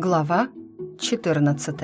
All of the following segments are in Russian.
Глава 14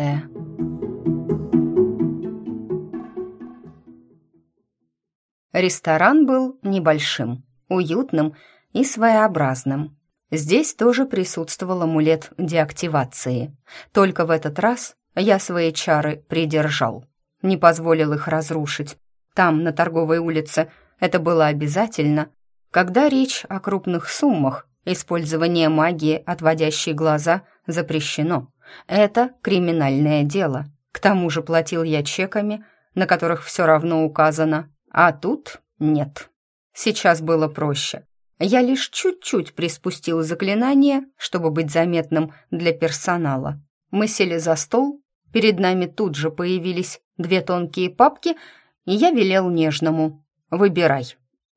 Ресторан был небольшим, уютным и своеобразным. Здесь тоже присутствовал амулет деактивации. Только в этот раз я свои чары придержал. Не позволил их разрушить. Там, на торговой улице, это было обязательно. Когда речь о крупных суммах, использование магии, отводящей глаза, запрещено. Это криминальное дело. К тому же платил я чеками, на которых все равно указано, а тут нет. Сейчас было проще. Я лишь чуть-чуть приспустил заклинание, чтобы быть заметным для персонала. Мы сели за стол, перед нами тут же появились две тонкие папки, и я велел нежному «Выбирай».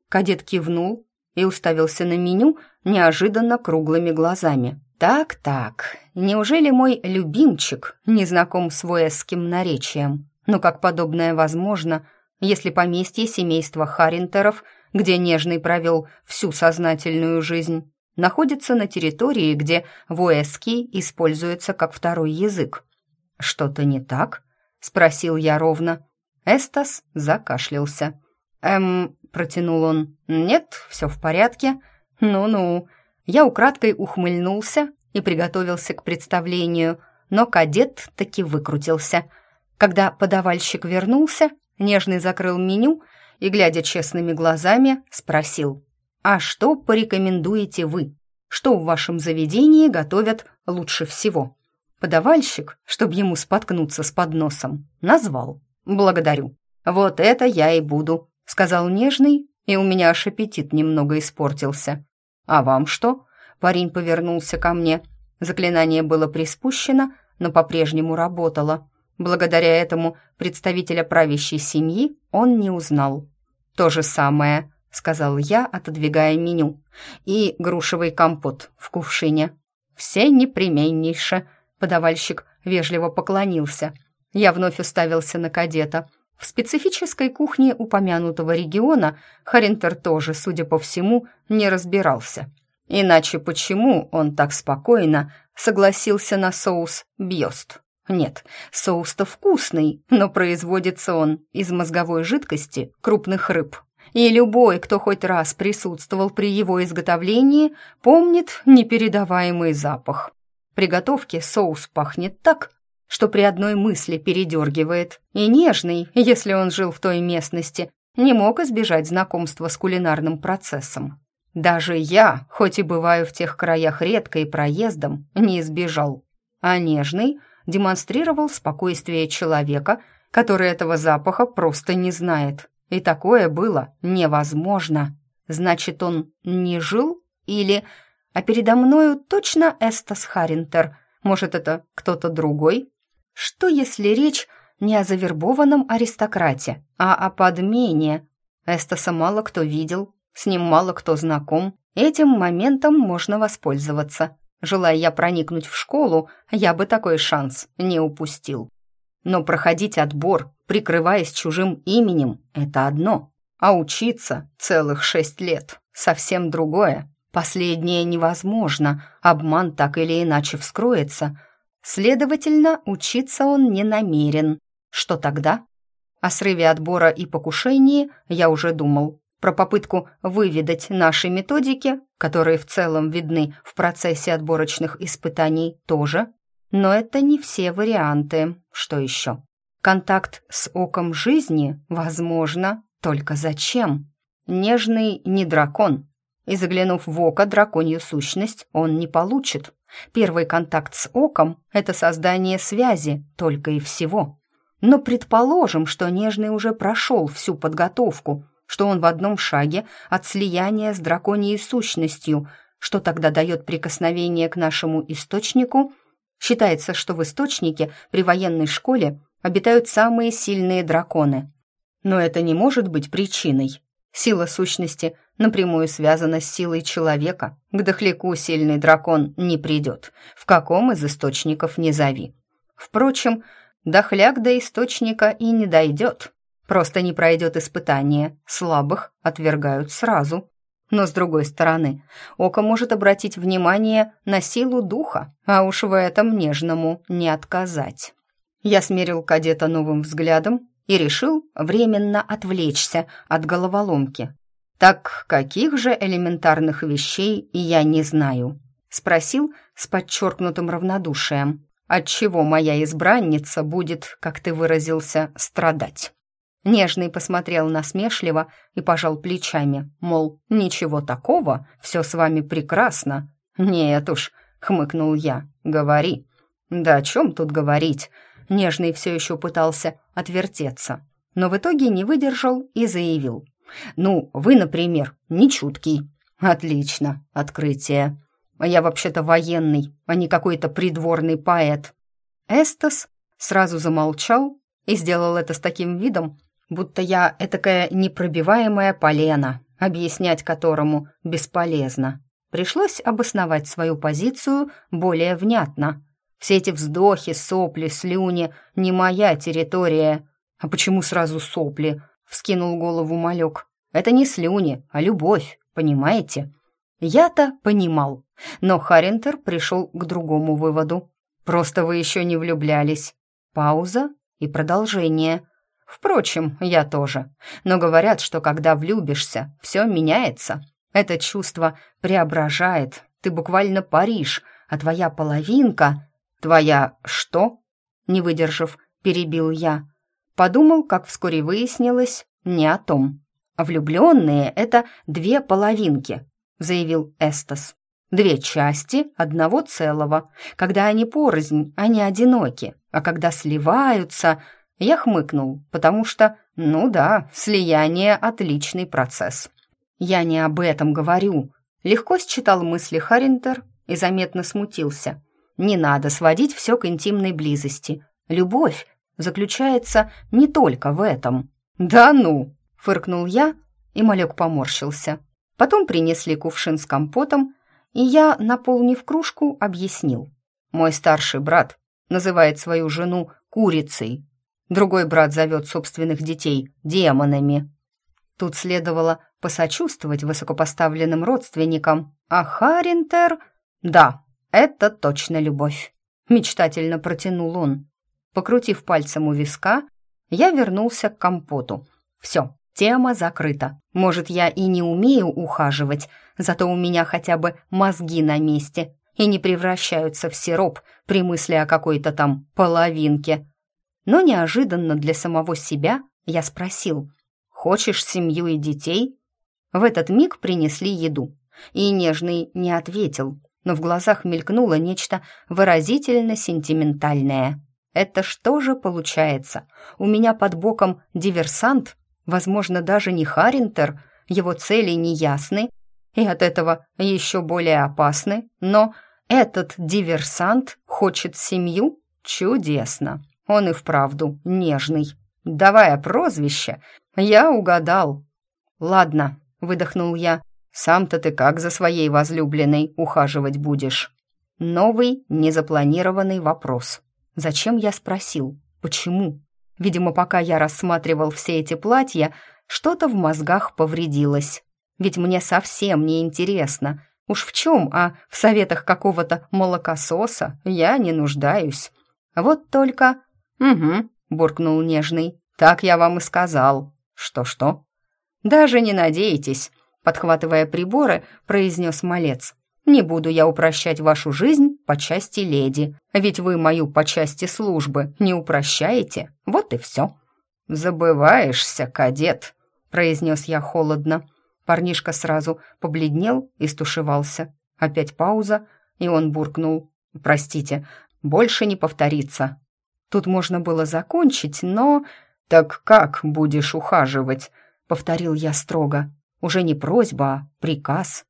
Кадет кивнул и уставился на меню неожиданно круглыми глазами. «Так-так, неужели мой любимчик не знаком с воэсским наречием? Ну как подобное возможно, если поместье семейства Харинтеров, где Нежный провел всю сознательную жизнь, находится на территории, где воэсский используется как второй язык? Что-то не так?» — спросил я ровно. Эстас закашлялся. «Эм...» — протянул он. «Нет, все в порядке. Ну-ну». Я украдкой ухмыльнулся и приготовился к представлению, но кадет таки выкрутился. Когда подавальщик вернулся, нежный закрыл меню и, глядя честными глазами, спросил, «А что порекомендуете вы? Что в вашем заведении готовят лучше всего?» Подавальщик, чтобы ему споткнуться с подносом, назвал. «Благодарю. Вот это я и буду», — сказал нежный, и у меня аж аппетит немного испортился. «А вам что?» Парень повернулся ко мне. Заклинание было приспущено, но по-прежнему работало. Благодаря этому представителя правящей семьи он не узнал. «То же самое», — сказал я, отодвигая меню. «И грушевый компот в кувшине». «Все непременнейше», — подавальщик вежливо поклонился. Я вновь уставился на кадета. В специфической кухне упомянутого региона Харинтер тоже, судя по всему, не разбирался. Иначе почему он так спокойно согласился на соус бьёст? Нет, соус-то вкусный, но производится он из мозговой жидкости крупных рыб. И любой, кто хоть раз присутствовал при его изготовлении, помнит непередаваемый запах. При готовке соус пахнет так, что при одной мысли передергивает. И нежный, если он жил в той местности, не мог избежать знакомства с кулинарным процессом. Даже я, хоть и бываю в тех краях редко и проездом, не избежал. А нежный демонстрировал спокойствие человека, который этого запаха просто не знает. И такое было невозможно. Значит, он не жил или... А передо мною точно Эстас Харинтер. Может, это кто-то другой? Что, если речь не о завербованном аристократе, а о подмене? Эстаса мало кто видел, с ним мало кто знаком. Этим моментом можно воспользоваться. Желая я проникнуть в школу, я бы такой шанс не упустил. Но проходить отбор, прикрываясь чужим именем, это одно. А учиться целых шесть лет — совсем другое. Последнее невозможно, обман так или иначе вскроется, Следовательно, учиться он не намерен. Что тогда? О срыве отбора и покушении я уже думал. Про попытку выведать наши методики, которые в целом видны в процессе отборочных испытаний, тоже. Но это не все варианты. Что еще? Контакт с оком жизни, возможно, только зачем? Нежный не дракон, и заглянув в око драконью сущность, он не получит. Первый контакт с оком — это создание связи, только и всего. Но предположим, что Нежный уже прошел всю подготовку, что он в одном шаге от слияния с драконьей сущностью, что тогда дает прикосновение к нашему источнику. Считается, что в источнике при военной школе обитают самые сильные драконы. Но это не может быть причиной. Сила сущности напрямую связана с силой человека. К дохляку сильный дракон не придет, в каком из источников не зови. Впрочем, дохляк до источника и не дойдет. Просто не пройдет испытание, слабых отвергают сразу. Но, с другой стороны, око может обратить внимание на силу духа, а уж в этом нежному не отказать. Я смерил кадета новым взглядом и решил временно отвлечься от головоломки. «Так каких же элементарных вещей я не знаю?» — спросил с подчеркнутым равнодушием. «Отчего моя избранница будет, как ты выразился, страдать?» Нежный посмотрел насмешливо и пожал плечами, мол, ничего такого, все с вами прекрасно. «Нет уж», — хмыкнул я, — «говори». «Да о чем тут говорить?» Нежный все еще пытался отвертеться, но в итоге не выдержал и заявил. «Ну, вы, например, не чуткий». «Отлично, открытие. Я вообще-то военный, а не какой-то придворный поэт». Эстас сразу замолчал и сделал это с таким видом, будто я этакая непробиваемая полена, объяснять которому бесполезно. Пришлось обосновать свою позицию более внятно. Все эти вздохи, сопли, слюни — не моя территория. А почему сразу сопли? — вскинул голову малек. Это не слюни, а любовь, понимаете? Я-то понимал, но Харинтер пришел к другому выводу. Просто вы еще не влюблялись. Пауза и продолжение — Впрочем, я тоже. Но говорят, что когда влюбишься, все меняется. Это чувство преображает. Ты буквально паришь, а твоя половинка... Твоя что? Не выдержав, перебил я. Подумал, как вскоре выяснилось, не о том. «Влюбленные — это две половинки», — заявил Эстас. «Две части одного целого. Когда они порознь, они одиноки, а когда сливаются, я хмыкнул, потому что, ну да, слияние — отличный процесс. Я не об этом говорю. Легко считал мысли Харинтер и заметно смутился. Не надо сводить все к интимной близости. Любовь заключается не только в этом. «Да ну!» — фыркнул я, и малек поморщился. Потом принесли кувшин с компотом, и я, наполнив кружку, объяснил. Мой старший брат называет свою жену курицей, Другой брат зовет собственных детей демонами. Тут следовало посочувствовать высокопоставленным родственникам, а Харинтер... Да, это точно любовь. Мечтательно протянул он. Покрутив пальцем у виска, я вернулся к компоту. Все, тема закрыта. Может, я и не умею ухаживать, зато у меня хотя бы мозги на месте и не превращаются в сироп при мысли о какой-то там половинке. Но неожиданно для самого себя я спросил, «Хочешь семью и детей?» В этот миг принесли еду, и Нежный не ответил, но в глазах мелькнуло нечто выразительно сентиментальное. «Это что же получается? У меня под боком диверсант, возможно, даже не Харинтер, его цели неясны, и от этого еще более опасны, но этот диверсант хочет семью? Чудесно!» Он и вправду нежный. Давая прозвище, я угадал. «Ладно», — выдохнул я, — «сам-то ты как за своей возлюбленной ухаживать будешь?» Новый, незапланированный вопрос. Зачем я спросил? Почему? Видимо, пока я рассматривал все эти платья, что-то в мозгах повредилось. Ведь мне совсем не интересно. Уж в чем, а в советах какого-то молокососа я не нуждаюсь. Вот только «Угу», — буркнул нежный. «Так я вам и сказал». «Что-что?» «Даже не надейтесь», — подхватывая приборы, произнес малец. «Не буду я упрощать вашу жизнь по части леди, ведь вы мою по части службы не упрощаете. Вот и все». «Забываешься, кадет», — произнес я холодно. Парнишка сразу побледнел и стушевался. Опять пауза, и он буркнул. «Простите, больше не повторится». Тут можно было закончить, но... «Так как будешь ухаживать?» — повторил я строго. Уже не просьба, а приказ.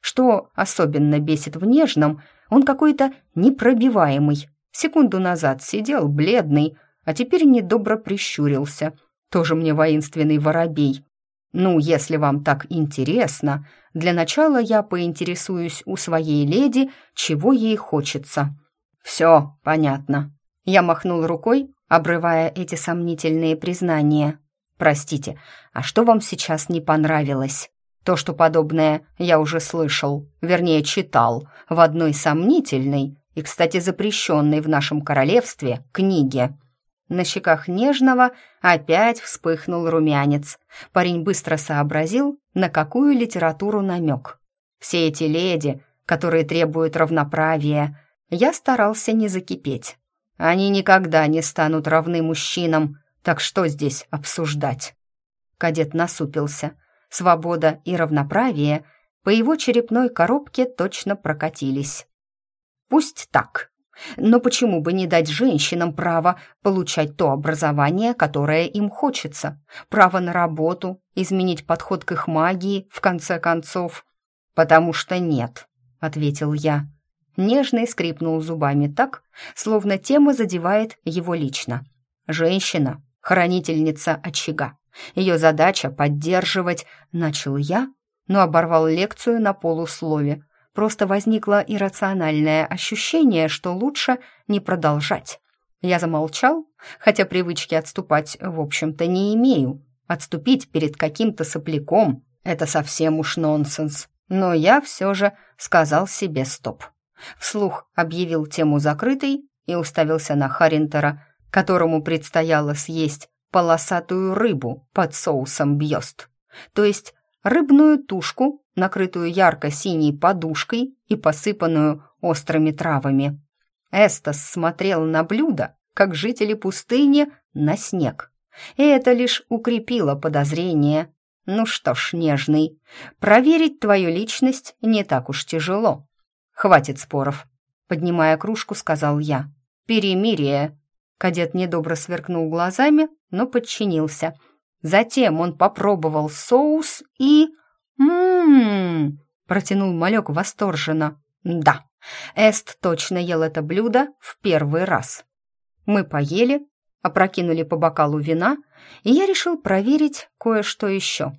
Что особенно бесит в нежном, он какой-то непробиваемый. Секунду назад сидел бледный, а теперь недобро прищурился. Тоже мне воинственный воробей. Ну, если вам так интересно, для начала я поинтересуюсь у своей леди, чего ей хочется. Все понятно. Я махнул рукой, обрывая эти сомнительные признания. «Простите, а что вам сейчас не понравилось?» То, что подобное я уже слышал, вернее, читал в одной сомнительной и, кстати, запрещенной в нашем королевстве книге. На щеках Нежного опять вспыхнул румянец. Парень быстро сообразил, на какую литературу намек. Все эти леди, которые требуют равноправия, я старался не закипеть. Они никогда не станут равны мужчинам, так что здесь обсуждать? Кадет насупился. Свобода и равноправие по его черепной коробке точно прокатились. Пусть так. Но почему бы не дать женщинам право получать то образование, которое им хочется? Право на работу, изменить подход к их магии, в конце концов? «Потому что нет», — ответил я. Нежный скрипнул зубами так, словно тема задевает его лично. «Женщина — хранительница очага. Ее задача — поддерживать», — начал я, но оборвал лекцию на полуслове. Просто возникло иррациональное ощущение, что лучше не продолжать. Я замолчал, хотя привычки отступать, в общем-то, не имею. Отступить перед каким-то сопляком — это совсем уж нонсенс. Но я все же сказал себе стоп. Вслух объявил тему закрытой и уставился на Харинтера, которому предстояло съесть полосатую рыбу под соусом бьёст, то есть рыбную тушку, накрытую ярко-синей подушкой и посыпанную острыми травами. Эстас смотрел на блюдо, как жители пустыни, на снег. И это лишь укрепило подозрение. Ну что ж, нежный, проверить твою личность не так уж тяжело. Хватит споров, поднимая кружку, сказал я. Перемирие. Кадет недобро сверкнул глазами, но подчинился. Затем он попробовал соус и... «М-м-м!» протянул малек восторженно. «Да, Эст точно ел это блюдо в первый раз». Мы поели, опрокинули по бокалу вина, и я решил проверить кое-что еще.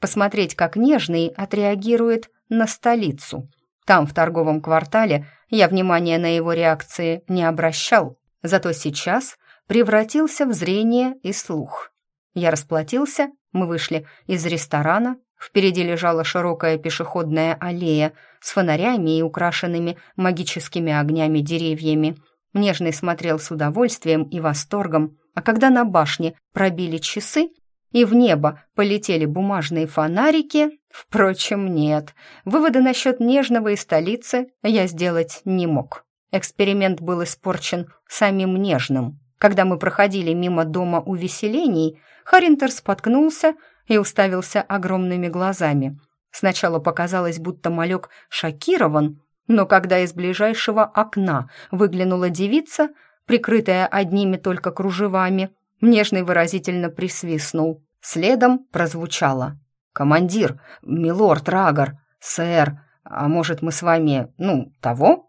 Посмотреть, как Нежный отреагирует на столицу. Там, в торговом квартале, я внимания на его реакции не обращал, зато сейчас превратился в зрение и слух. Я расплатился, мы вышли из ресторана, впереди лежала широкая пешеходная аллея с фонарями и украшенными магическими огнями деревьями. Нежный смотрел с удовольствием и восторгом, а когда на башне пробили часы и в небо полетели бумажные фонарики, впрочем, нет, выводы насчет Нежного и столицы я сделать не мог. Эксперимент был испорчен самим Нежным. Когда мы проходили мимо дома увеселений, Харинтер споткнулся и уставился огромными глазами. Сначала показалось, будто малек шокирован, но когда из ближайшего окна выглянула девица, прикрытая одними только кружевами, нежный выразительно присвистнул. Следом прозвучало. «Командир, милорд Рагор, сэр, а может, мы с вами, ну, того?»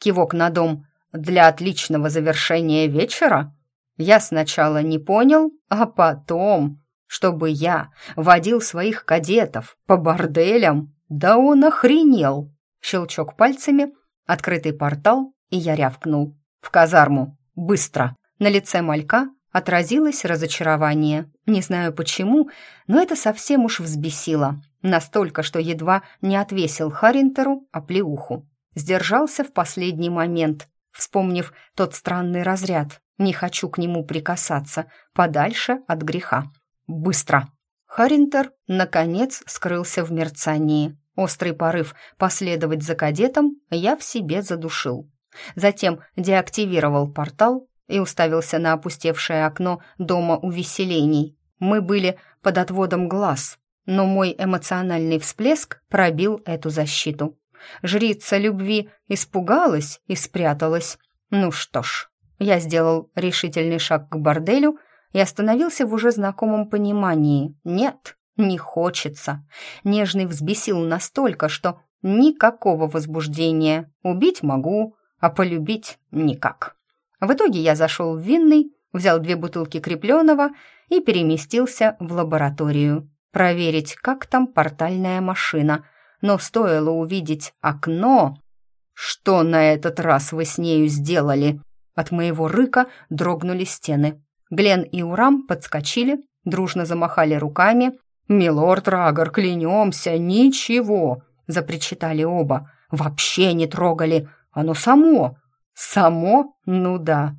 Кивок на дом для отличного завершения вечера? Я сначала не понял, а потом, чтобы я водил своих кадетов по борделям, да он охренел. Щелчок пальцами, открытый портал, и я рявкнул. В казарму, быстро. На лице малька отразилось разочарование. Не знаю почему, но это совсем уж взбесило. Настолько, что едва не отвесил Харинтеру оплеуху. Сдержался в последний момент, вспомнив тот странный разряд. Не хочу к нему прикасаться, подальше от греха. Быстро. Харинтер, наконец, скрылся в мерцании. Острый порыв последовать за кадетом я в себе задушил. Затем деактивировал портал и уставился на опустевшее окно дома увеселений. Мы были под отводом глаз, но мой эмоциональный всплеск пробил эту защиту. Жрица любви испугалась и спряталась. Ну что ж, я сделал решительный шаг к борделю и остановился в уже знакомом понимании. Нет, не хочется. Нежный взбесил настолько, что никакого возбуждения. Убить могу, а полюбить никак. В итоге я зашел в винный, взял две бутылки крепленого и переместился в лабораторию. Проверить, как там портальная машина — но стоило увидеть окно... «Что на этот раз вы с нею сделали?» От моего рыка дрогнули стены. Глен и Урам подскочили, дружно замахали руками. «Милорд Рагор, клянемся, ничего!» — запричитали оба. «Вообще не трогали! Оно само!» «Само? Ну да.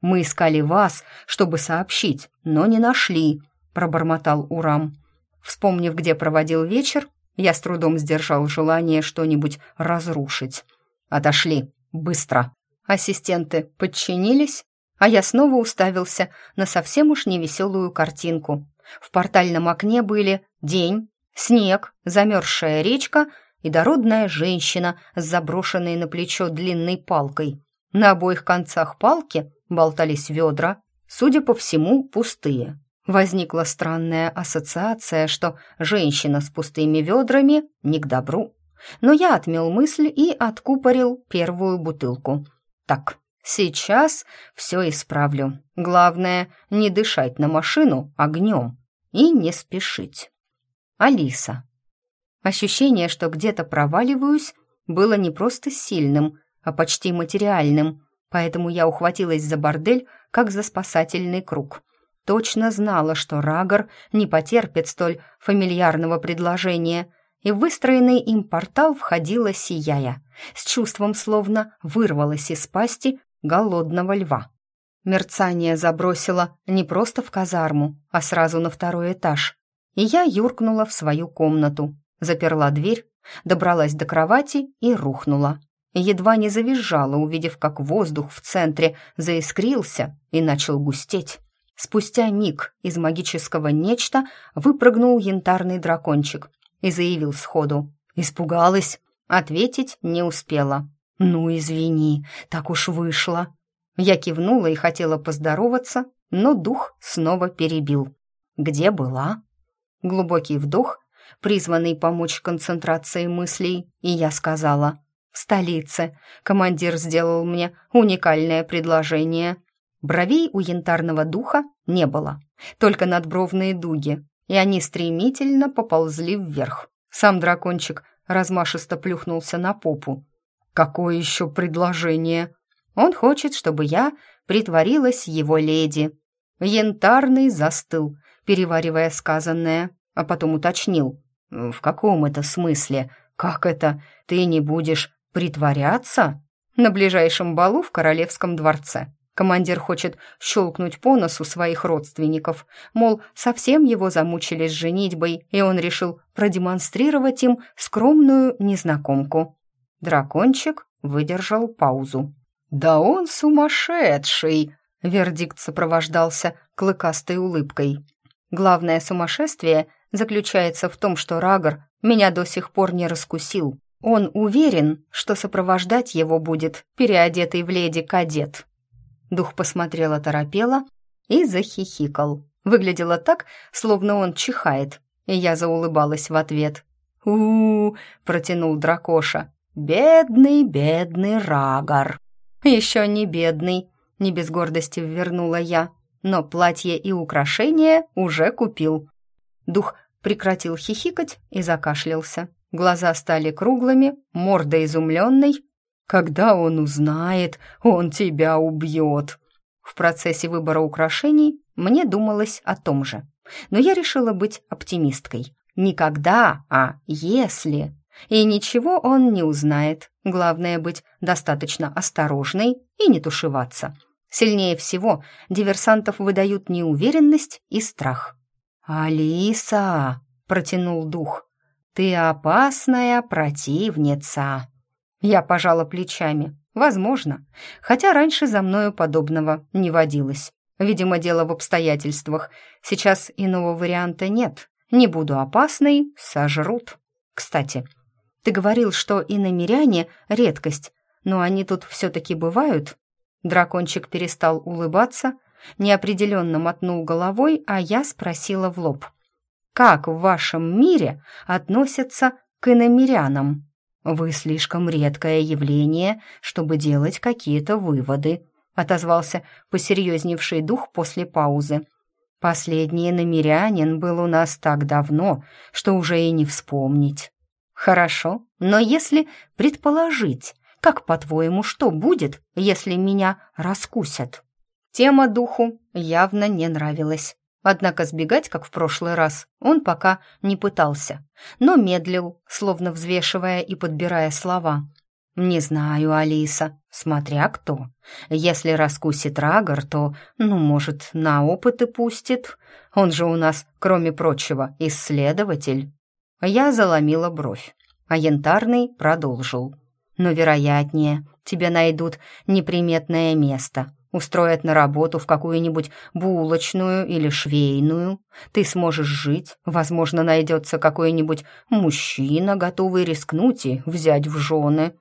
Мы искали вас, чтобы сообщить, но не нашли», — пробормотал Урам. Вспомнив, где проводил вечер, я с трудом сдержал желание что-нибудь разрушить. «Отошли! Быстро!» Ассистенты подчинились, а я снова уставился на совсем уж невеселую картинку. В портальном окне были день, снег, замерзшая речка и дородная женщина с заброшенной на плечо длинной палкой. На обоих концах палки болтались ведра, судя по всему, пустые. Возникла странная ассоциация, что женщина с пустыми ведрами не к добру. Но я отмел мысль и откупорил первую бутылку. Так, сейчас все исправлю. Главное, не дышать на машину огнем и не спешить. Алиса. Ощущение, что где-то проваливаюсь, было не просто сильным, а почти материальным, поэтому я ухватилась за бордель, как за спасательный круг. Точно знала, что Рагор не потерпит столь фамильярного предложения — и в выстроенный им портал входила сияя, с чувством словно вырвалась из пасти голодного льва. Мерцание забросило не просто в казарму, а сразу на второй этаж, и я юркнула в свою комнату, заперла дверь, добралась до кровати и рухнула. Едва не завизжала, увидев, как воздух в центре заискрился и начал густеть. Спустя миг из магического нечто выпрыгнул янтарный дракончик и заявил сходу. Испугалась, ответить не успела. «Ну, извини, так уж вышло». Я кивнула и хотела поздороваться, но дух снова перебил. «Где была?» Глубокий вдох, призванный помочь концентрации мыслей, и я сказала «В столице». Командир сделал мне уникальное предложение. Бровей у янтарного духа не было, только надбровные дуги, и они стремительно поползли вверх. Сам дракончик размашисто плюхнулся на попу. «Какое еще предложение?» «Он хочет, чтобы я притворилась его леди». Янтарный застыл, переваривая сказанное, а потом уточнил. «В каком это смысле? Как это? Ты не будешь притворяться?» «На ближайшем балу в королевском дворце», Командир хочет щелкнуть по носу своих родственников, мол, совсем его замучили с женитьбой, и он решил продемонстрировать им скромную незнакомку. Дракончик выдержал паузу. «Да он сумасшедший!» — вердикт сопровождался клыкастой улыбкой. «Главное сумасшествие заключается в том, что Рагор меня до сих пор не раскусил. Он уверен, что сопровождать его будет переодетый в леди кадет». Дух посмотрел оторопело и захихикал. Выглядело так, словно он чихает, и я заулыбалась в ответ. у, протянул дракоша. «Бедный, бедный Рагор!» «Еще не бедный», — не без гордости ввернула я, но платье и украшения уже купил. Дух прекратил хихикать и закашлялся. Глаза стали круглыми, морда изумленной, когда он узнает, он тебя убьет. В процессе выбора украшений мне думалось о том же. Но я решила быть оптимисткой. Никогда, а если. И ничего он не узнает. Главное быть достаточно осторожной и не тушеваться. Сильнее всего диверсантов выдают неуверенность и страх. «Алиса!» — протянул дух. «Ты опасная противница!» Я пожала плечами. Возможно. Хотя раньше за мною подобного не водилось. Видимо, дело в обстоятельствах. Сейчас иного варианта нет. Не буду опасной, сожрут. Кстати, ты говорил, что и намеряне — редкость, но они тут все-таки бывают? Дракончик перестал улыбаться, неопределенно мотнул головой, а я спросила в лоб. «Как в вашем мире относятся к иномерянам?» «Вы слишком редкое явление, чтобы делать какие-то выводы», отозвался посерьезневший дух после паузы. «Последний намерянин был у нас так давно, что уже и не вспомнить». «Хорошо, но если предположить, как, по-твоему, что будет, если меня раскусят?» Тема духу явно не нравилась. Однако сбегать, как в прошлый раз, он пока не пытался, но медлил, словно взвешивая и подбирая слова. «Не знаю, Алиса, смотря кто. Если раскусит Рагор, то, ну, может, на опыты пустит. Он же у нас, кроме прочего, исследователь». Я заломила бровь, а Янтарный продолжил. «Но, вероятнее, тебе найдут неприметное место, устроят на работу в какую-нибудь булочную или швейную. Ты сможешь жить, возможно, найдется какой-нибудь мужчина, готовый рискнуть и взять в жены».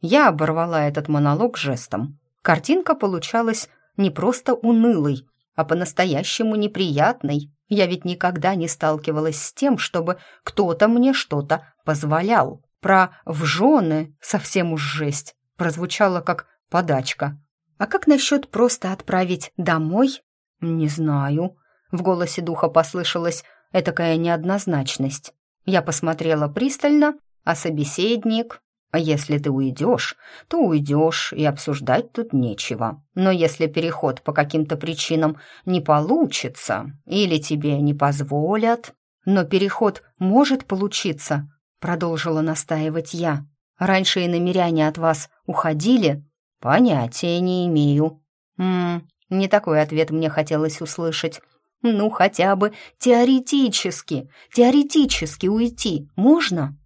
Я оборвала этот монолог жестом. Картинка получалась не просто унылой, а по-настоящему неприятной. Я ведь никогда не сталкивалась с тем, чтобы кто-то мне что-то позволял. Про «в жены» совсем уж жесть. Прозвучало как подачка. А как насчет просто отправить домой? Не знаю. В голосе духа послышалась этакая неоднозначность. Я посмотрела пристально, а собеседник а если ты уйдешь, то уйдешь, и обсуждать тут нечего. Но если переход по каким-то причинам не получится или тебе не позволят... Но переход может получиться, продолжила настаивать я. Раньше и намеряне от вас уходили? Понятия не имею. Ммм, не такой ответ мне хотелось услышать. Ну, хотя бы теоретически, теоретически уйти можно?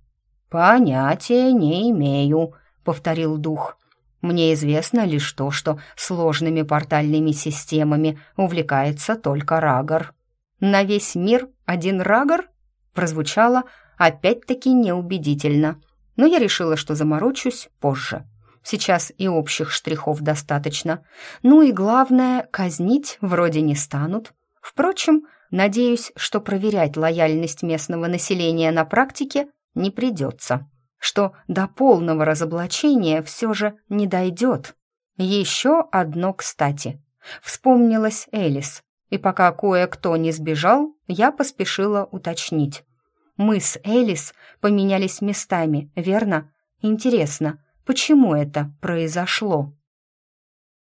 «Понятия не имею», — повторил дух. «Мне известно лишь то, что сложными портальными системами увлекается только Рагор». «На весь мир один Рагор?» прозвучало опять-таки неубедительно, но я решила, что заморочусь позже. Сейчас и общих штрихов достаточно. Ну и главное, казнить вроде не станут. Впрочем, надеюсь, что проверять лояльность местного населения на практике не придется, что до полного разоблачения все же не дойдет. Еще одно кстати. Вспомнилась Элис, и пока кое-кто не сбежал, я поспешила уточнить. Мы с Элис поменялись местами, верно? Интересно, почему это произошло?